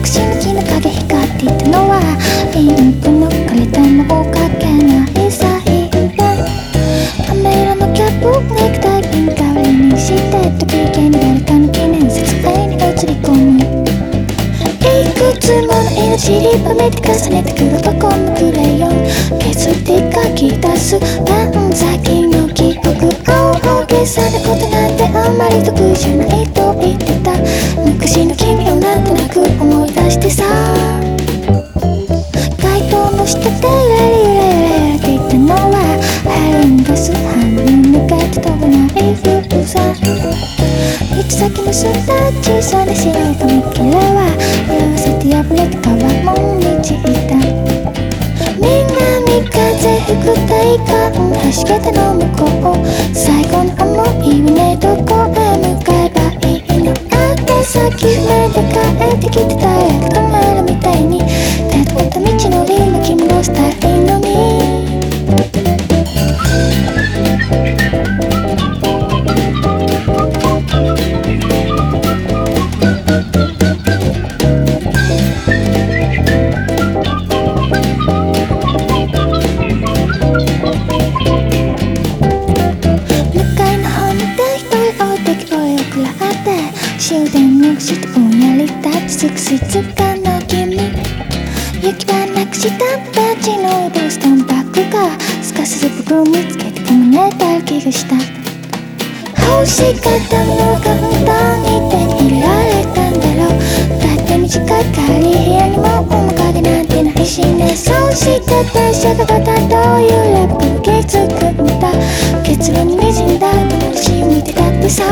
くしき光っていたのはピンクの借かけないサインのキャップネクタイピン代わりにしてにの記念撮影に映り込む。いくつものめて重ねてのクレヨン削って書き出す先の記憶さなことなんてあんまり得じゃないと言ってた昔の君をなんとなく思うしさ。街灯の下で揺れる揺れる揺れるって言ったのは春に出す。半分抜けて飛ばない風さ。行き先のすった小さな白い紙切れは色あせて破れた川も道いた南風吹く体感橋桁の向こう。最後の思いはねどこへ向かえばいいの？あって先目で帰ってきてた終電なくしてぼんやり立ち尽くす時間の君。行き場なくしたバッジのボストンバッグが。すかさず僕を見つけてこのねた気がした。欲しかったものが簡単に手に入れられたんだろう。だって短い帰り部屋にも面影なんてないしね。そうして電車がたどういうレベル気づくんだ。結論に滲んだ。友達を見てたってさ「